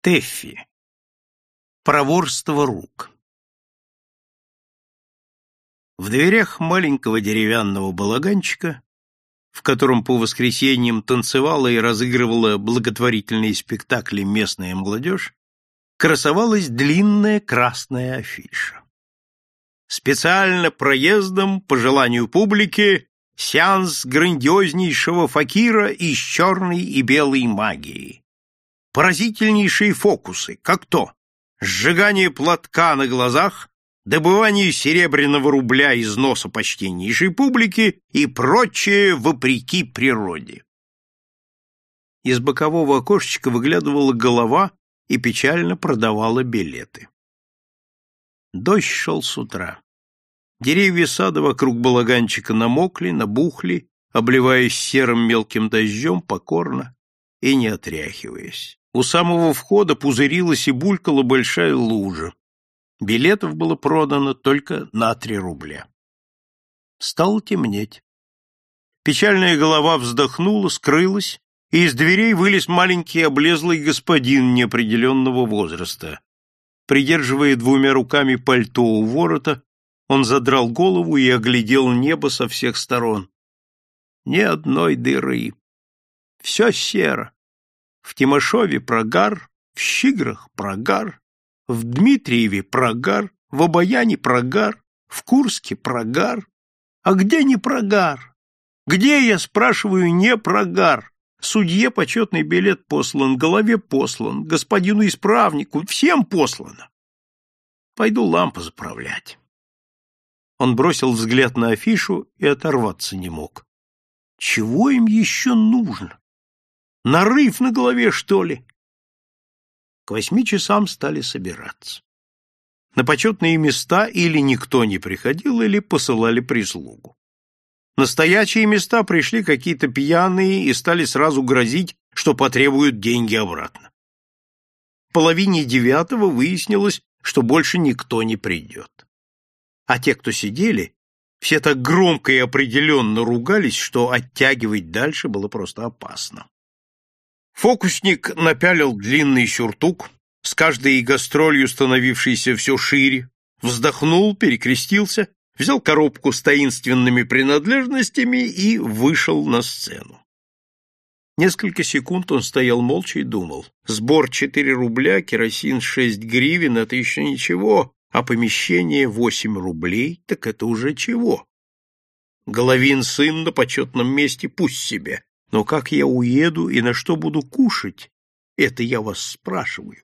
Тэффи. Проворство рук. В дверях маленького деревянного балаганчика, в котором по воскресеньям танцевала и разыгрывала благотворительные спектакли местная молодежь, красовалась длинная красная афиша. Специально проездом, по желанию публики, сеанс грандиознейшего факира из черной и белой магии поразительнейшие фокусы, как то сжигание платка на глазах, добывание серебряного рубля из носа почтеннейшей публики и прочее вопреки природе. Из бокового окошечка выглядывала голова и печально продавала билеты. Дождь шел с утра. Деревья сада вокруг балаганчика намокли, набухли, обливаясь серым мелким дождем покорно и не отряхиваясь. У самого входа пузырилась и булькала большая лужа. Билетов было продано только на три рубля. Стало темнеть. Печальная голова вздохнула, скрылась, и из дверей вылез маленький облезлый господин неопределенного возраста. Придерживая двумя руками пальто у ворота, он задрал голову и оглядел небо со всех сторон. Ни одной дыры. Все серо. В Тимошове прогар, в Щиграх прогар, в Дмитриеве прогар, в Обаяне прогар, в Курске прогар. А где не прогар? Где, я спрашиваю, не прогар? Судье почетный билет послан, голове послан, господину исправнику, всем послано. Пойду лампу заправлять. Он бросил взгляд на афишу и оторваться не мог. Чего им еще нужно? Нарыв на голове, что ли? К восьми часам стали собираться. На почетные места или никто не приходил, или посылали прислугу. На стоячие места пришли какие-то пьяные и стали сразу грозить, что потребуют деньги обратно. В половине девятого выяснилось, что больше никто не придет. А те, кто сидели, все так громко и определенно ругались, что оттягивать дальше было просто опасно. Фокусник напялил длинный сюртук, с каждой гастролью становившийся все шире, вздохнул, перекрестился, взял коробку с таинственными принадлежностями и вышел на сцену. Несколько секунд он стоял молча и думал. Сбор четыре рубля, керосин шесть гривен — это еще ничего, а помещение восемь рублей — так это уже чего? Головин сын на почетном месте пусть себе, но как я уеду и на что буду кушать, это я вас спрашиваю.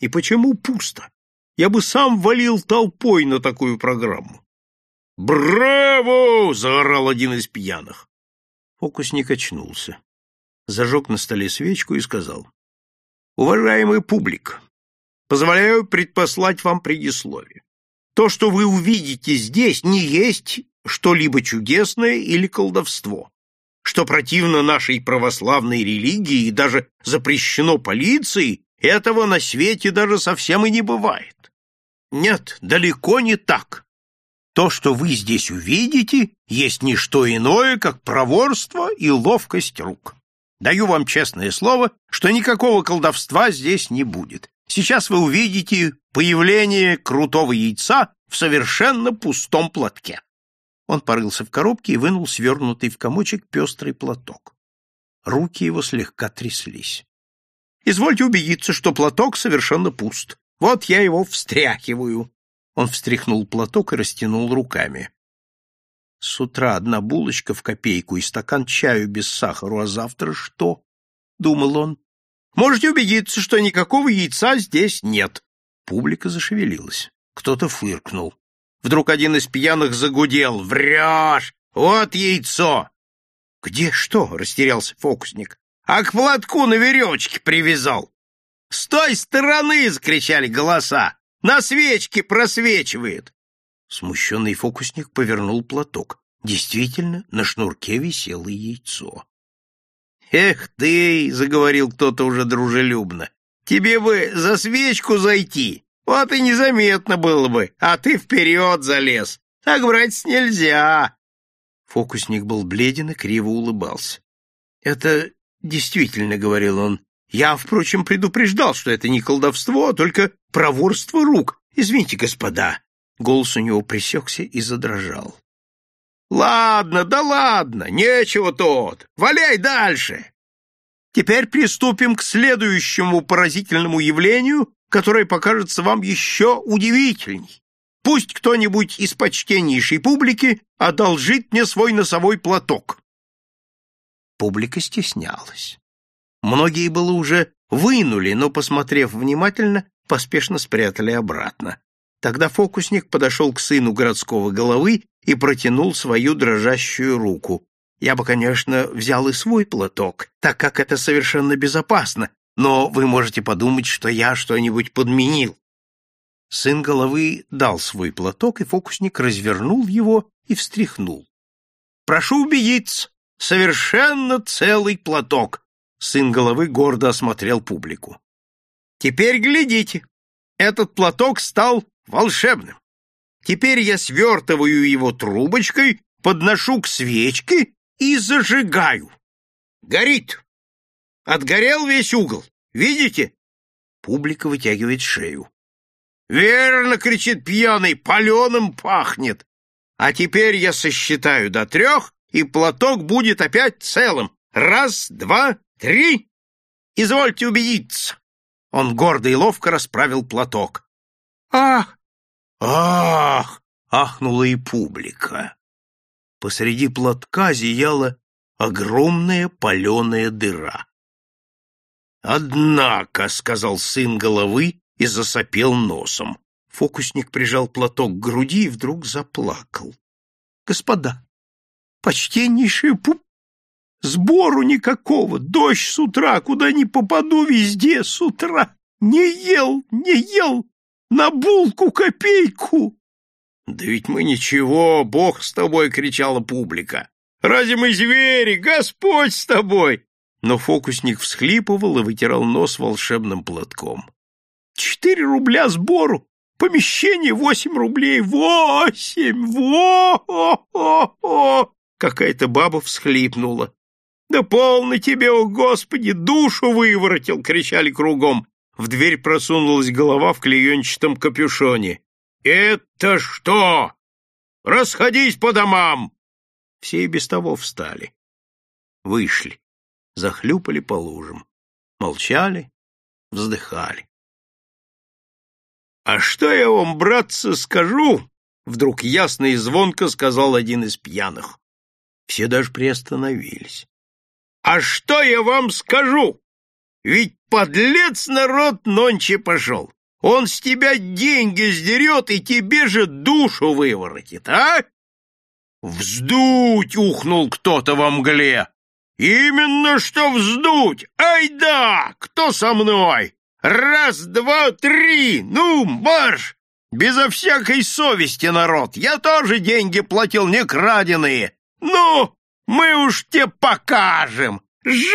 И почему пусто? Я бы сам валил толпой на такую программу. «Браво!» — заорал один из пьяных. Фокусник очнулся, зажег на столе свечку и сказал. «Уважаемый публик, позволяю предпослать вам предисловие. То, что вы увидите здесь, не есть что-либо чудесное или колдовство что противно нашей православной религии и даже запрещено полицией, этого на свете даже совсем и не бывает. Нет, далеко не так. То, что вы здесь увидите, есть не что иное, как проворство и ловкость рук. Даю вам честное слово, что никакого колдовства здесь не будет. Сейчас вы увидите появление крутого яйца в совершенно пустом платке. Он порылся в коробке и вынул свернутый в комочек пестрый платок. Руки его слегка тряслись. «Извольте убедиться, что платок совершенно пуст. Вот я его встряхиваю». Он встряхнул платок и растянул руками. С утра одна булочка в копейку и стакан чаю без сахара, а завтра что? — думал он. — Можете убедиться, что никакого яйца здесь нет. Публика зашевелилась. Кто-то фыркнул. Вдруг один из пьяных загудел. «Врешь! Вот яйцо!» «Где что?» — растерялся фокусник. «А к платку на веревочке привязал!» «С той стороны!» — закричали голоса. «На свечке просвечивает!» Смущенный фокусник повернул платок. Действительно, на шнурке висело яйцо. «Эх ты!» — заговорил кто-то уже дружелюбно. «Тебе бы за свечку зайти, вот и незаметно было бы, а ты вперед залез. Так брать нельзя. Фокусник был бледен и криво улыбался. Это действительно, — говорил он, — Я, впрочем, предупреждал, что это не колдовство, а только проворство рук. Извините, господа. Голос у него пресекся и задрожал. Ладно, да ладно, нечего тут. Валяй дальше. Теперь приступим к следующему поразительному явлению, которое покажется вам еще удивительней. Пусть кто-нибудь из почтеннейшей публики одолжит мне свой носовой платок. Публика стеснялась. Многие было уже вынули, но, посмотрев внимательно, поспешно спрятали обратно. Тогда фокусник подошел к сыну городского головы и протянул свою дрожащую руку. Я бы, конечно, взял и свой платок, так как это совершенно безопасно, но вы можете подумать, что я что-нибудь подменил. Сын головы дал свой платок, и фокусник развернул его и встряхнул. «Прошу убедиться, совершенно целый платок!» Сын головы гордо осмотрел публику. «Теперь глядите, этот платок стал волшебным. Теперь я свертываю его трубочкой, подношу к свечке и зажигаю. Горит! Отгорел весь угол. Видите?» Публика вытягивает шею. «Верно!» — кричит пьяный, «паленым пахнет!» А теперь я сосчитаю до трех, и платок будет опять целым. Раз, два, три. Извольте убедиться. Он гордо и ловко расправил платок. Ах! Ах! Ахнула и публика. Посреди платка зияла огромная паленая дыра. «Однако», — сказал сын головы, и засопел носом. Фокусник прижал платок к груди и вдруг заплакал. — Господа, почтеннейший пуп, сбору никакого, дождь с утра, куда ни попаду, везде с утра. Не ел, не ел, на булку копейку. — Да ведь мы ничего, Бог с тобой, — кричала публика. — Разве мы звери, Господь с тобой? Но фокусник всхлипывал и вытирал нос волшебным платком. Четыре рубля сбору, помещение восемь рублей. Восемь! Во-о-о-о! Какая-то баба всхлипнула. Да полно тебе, о господи, душу выворотил, кричали кругом. В дверь просунулась голова в клеенчатом капюшоне. Это что? Расходись по домам! Все и без того встали. Вышли, захлюпали по лужам, молчали, вздыхали. «А что я вам, братцы, скажу?» Вдруг ясно и звонко сказал один из пьяных. Все даже приостановились. «А что я вам скажу? Ведь подлец народ нонче пошел. Он с тебя деньги сдерет и тебе же душу выворотит, а?» «Вздуть!» — ухнул кто-то во мгле. «Именно что вздуть! Ай да! Кто со мной? Раз, два, три! Ну, марш! Безо всякой совести, народ! Я тоже деньги платил не краденые! Ну, мы уж тебе покажем! Живо!»